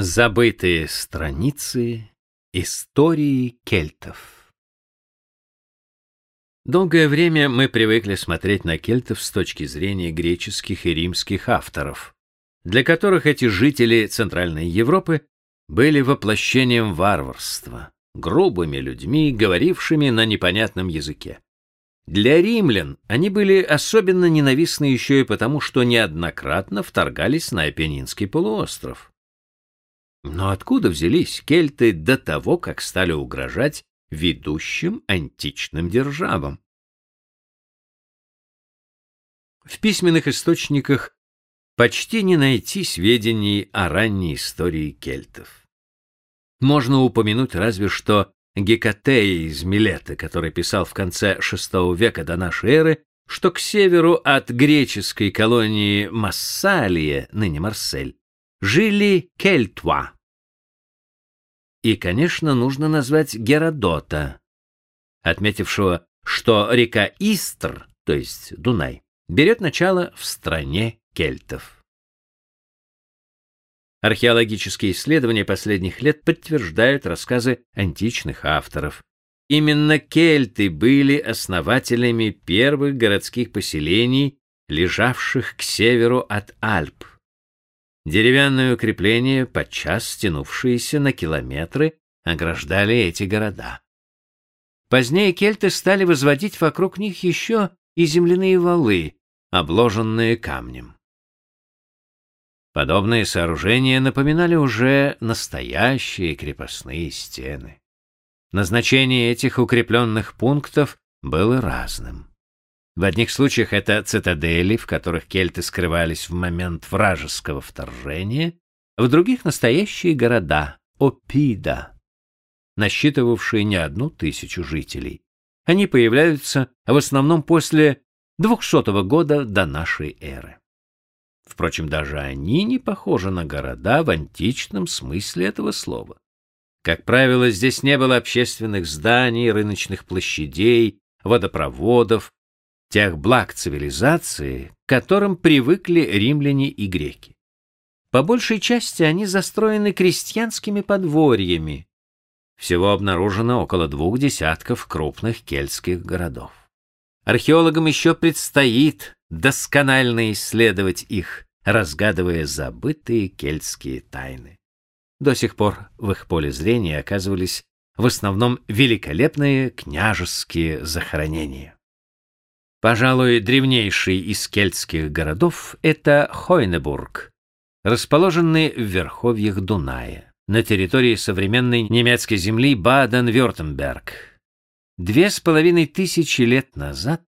Забытые страницы истории кельтов. Долгое время мы привыкли смотреть на кельтов с точки зрения греческих и римских авторов, для которых эти жители Центральной Европы были воплощением варварства, грубыми людьми, говорившими на непонятном языке. Для римлян они были особенно ненавистны еще и потому, что неоднократно вторгались на Апеннинский полуостров. Но откуда взялись кельты до того, как стали угрожать ведущим античным державам? В письменных источниках почти не найти сведений о ранней истории кельтов. Можно упомянуть разве что Гекатея из Милета, который писал в конце VI века до нашей эры, что к северу от греческой колонии Массалия, ныне Марсель, жили кельтва. И, конечно, нужно назвать Геродота, отметившего, что река Истр, то есть Дунай, берет начало в стране кельтов. Археологические исследования последних лет подтверждают рассказы античных авторов. Именно кельты были основателями первых городских поселений, лежавших к северу от Альп. Деревянные укрепления, подчас стянувшиеся на километры, ограждали эти города. Позднее кельты стали возводить вокруг них еще и земляные валы, обложенные камнем. Подобные сооружения напоминали уже настоящие крепостные стены. Назначение этих укрепленных пунктов было разным. В одних случаях это цитадели, в которых кельты скрывались в момент вражеского вторжения, в других — настоящие города, Опида, насчитывавшие не одну тысячу жителей. Они появляются в основном после 200 года до нашей эры. Впрочем, даже они не похожи на города в античном смысле этого слова. Как правило, здесь не было общественных зданий, рыночных площадей, водопроводов, тех благ цивилизации, к которым привыкли римляне и греки. По большей части они застроены крестьянскими подворьями. Всего обнаружено около двух десятков крупных кельтских городов. Археологам еще предстоит досконально исследовать их, разгадывая забытые кельтские тайны. До сих пор в их поле зрения оказывались в основном великолепные княжеские захоронения. Пожалуй, древнейший из кельтских городов — это Хойнебург, расположенный в верховьях Дуная, на территории современной немецкой земли Баден-Вюртемберг. Две с половиной тысячи лет назад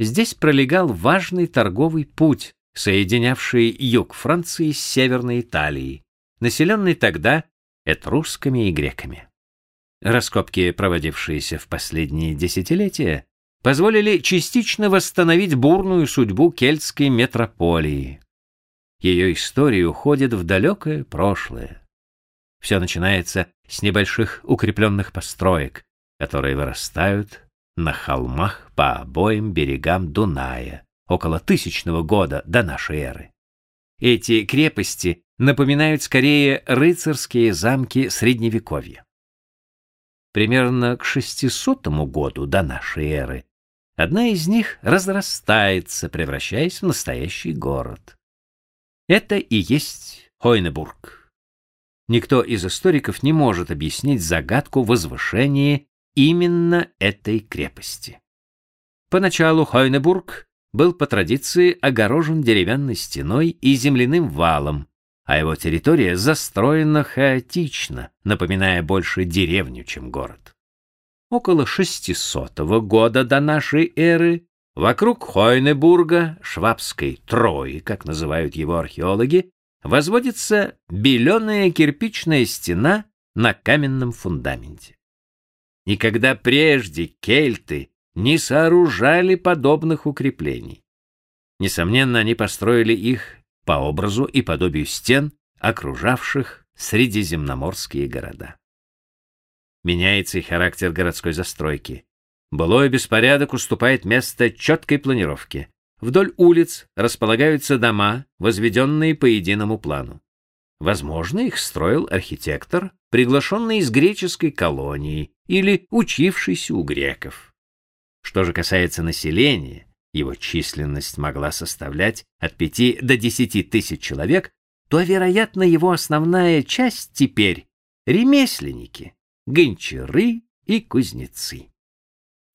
здесь пролегал важный торговый путь, соединявший юг Франции с северной Италией, населенный тогда этрусками и греками. Раскопки, проводившиеся в последние десятилетия, позволили частично восстановить бурную судьбу кельтской метрополии. Ее история уходит в далекое прошлое. Все начинается с небольших укрепленных построек, которые вырастают на холмах по обоим берегам Дуная около тысячного года до нашей эры. Эти крепости напоминают скорее рыцарские замки Средневековья. Примерно к 600 году до нашей эры Одна из них разрастается, превращаясь в настоящий город. Это и есть Хойнебург. Никто из историков не может объяснить загадку возвышения именно этой крепости. Поначалу Хойнебург был по традиции огорожен деревянной стеной и земляным валом, а его территория застроена хаотично, напоминая больше деревню, чем город около 600 года до нашей эры вокруг Хойнебурга, Швабской Трои, как называют его археологи, возводится беленая кирпичная стена на каменном фундаменте. Никогда прежде кельты не сооружали подобных укреплений. Несомненно, они построили их по образу и подобию стен, окружавших средиземноморские города меняется и характер городской застройки. Былой беспорядок уступает место четкой планировке. Вдоль улиц располагаются дома, возведенные по единому плану. Возможно, их строил архитектор, приглашенный из греческой колонии или учившийся у греков. Что же касается населения, его численность могла составлять от 5 до 10 тысяч человек, то, вероятно, его основная часть теперь — ремесленники, гончары и кузнецы.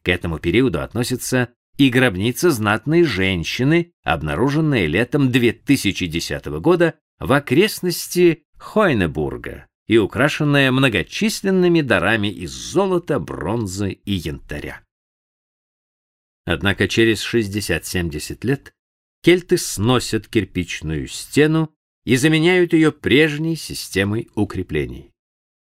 К этому периоду относится и гробница знатной женщины, обнаруженная летом 2010 года в окрестности Хойнебурга и украшенная многочисленными дарами из золота, бронзы и янтаря. Однако через 60-70 лет кельты сносят кирпичную стену и заменяют ее прежней системой укреплений.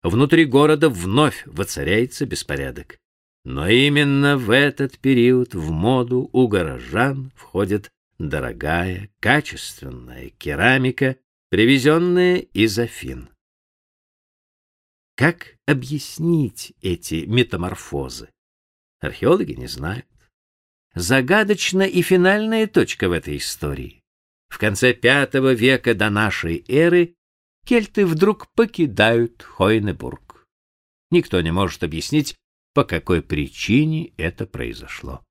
Внутри города вновь воцаряется беспорядок. Но именно в этот период в моду у горожан входит дорогая, качественная керамика, привезенная из Афин. Как объяснить эти метаморфозы? Археологи не знают загадочна и финальная точка в этой истории. В конце V века до нашей эры кельты вдруг покидают Хойнебург. Никто не может объяснить, по какой причине это произошло.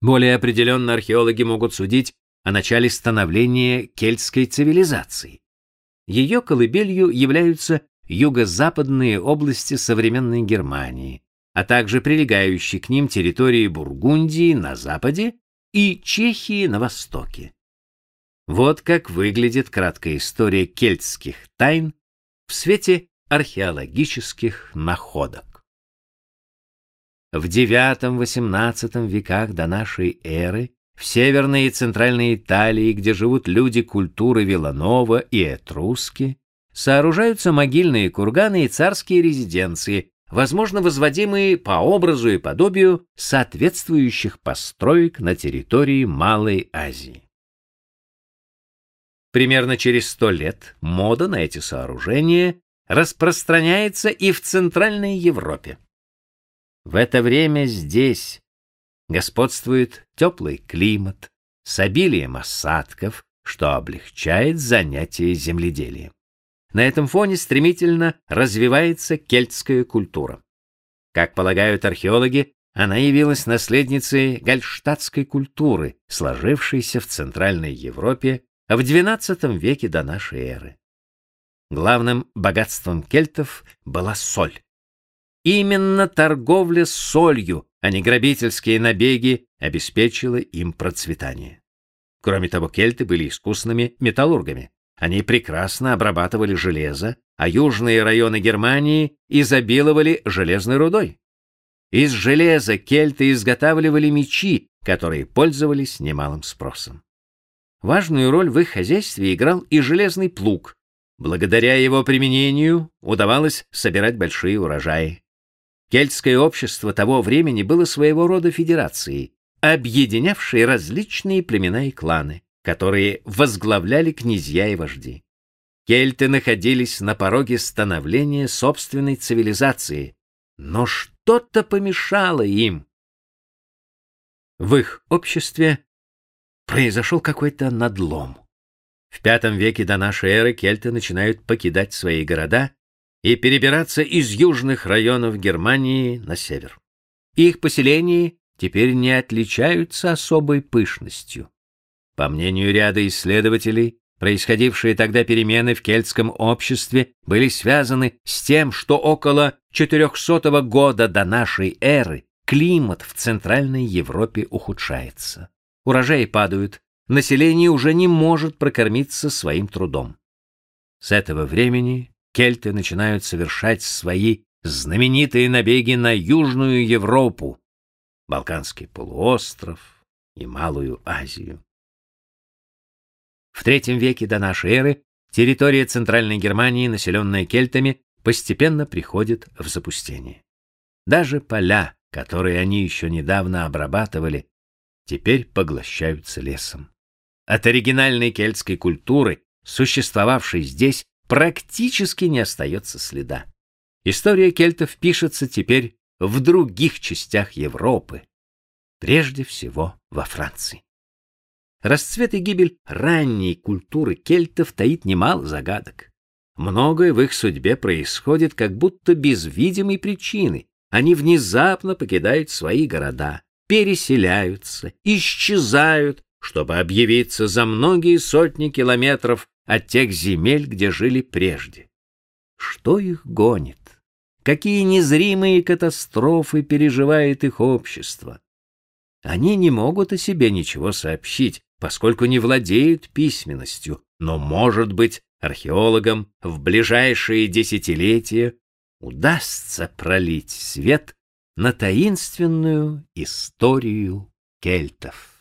Более определенно археологи могут судить о начале становления кельтской цивилизации. Ее колыбелью являются юго-западные области современной Германии, а также прилегающие к ним территории Бургундии на западе и Чехии на востоке. Вот как выглядит краткая история кельтских тайн в свете археологических находок. В IX-XVIII веках до нашей эры в северной и центральной Италии, где живут люди культуры Виланова и Этруски, сооружаются могильные курганы и царские резиденции, возможно, возводимые по образу и подобию соответствующих построек на территории Малой Азии. Примерно через сто лет мода на эти сооружения распространяется и в Центральной Европе. В это время здесь господствует теплый климат с обилием осадков, что облегчает занятия земледелием. На этом фоне стремительно развивается кельтская культура. Как полагают археологи, она явилась наследницей гальштадтской культуры, сложившейся в Центральной Европе в XII веке до нашей эры. Главным богатством кельтов была соль. Именно торговля солью, а не грабительские набеги, обеспечила им процветание. Кроме того, кельты были искусными металлургами. Они прекрасно обрабатывали железо, а южные районы Германии изобиловали железной рудой. Из железа кельты изготавливали мечи, которые пользовались немалым спросом. Важную роль в их хозяйстве играл и железный плуг. Благодаря его применению удавалось собирать большие урожаи. Кельтское общество того времени было своего рода федерацией, объединявшей различные племена и кланы которые возглавляли князья и вожди. Кельты находились на пороге становления собственной цивилизации, но что-то помешало им. В их обществе произошел какой-то надлом. В V веке до нашей эры кельты начинают покидать свои города и перебираться из южных районов Германии на север. Их поселения теперь не отличаются особой пышностью. По мнению ряда исследователей, происходившие тогда перемены в кельтском обществе были связаны с тем, что около 400 года до нашей эры климат в Центральной Европе ухудшается. Урожаи падают, население уже не может прокормиться своим трудом. С этого времени кельты начинают совершать свои знаменитые набеги на Южную Европу, Балканский полуостров и Малую Азию. В III веке до нашей эры территория Центральной Германии, населенная кельтами, постепенно приходит в запустение. Даже поля, которые они еще недавно обрабатывали, теперь поглощаются лесом. От оригинальной кельтской культуры, существовавшей здесь, практически не остается следа. История кельтов пишется теперь в других частях Европы, прежде всего во Франции. расцвет и гибель ранней культуры кельтов таит немало загадок. Многое в их судьбе происходит как будто без видимой причины. Они внезапно покидают свои города, переселяются, исчезают, чтобы объявиться за многие сотни километров от тех земель, где жили прежде. Что их гонит? Какие незримые катастрофы переживает их общество? Они не могут о себе ничего сообщить, поскольку не владеют письменностью, но, может быть, археологам в ближайшие десятилетия удастся пролить свет на таинственную историю кельтов.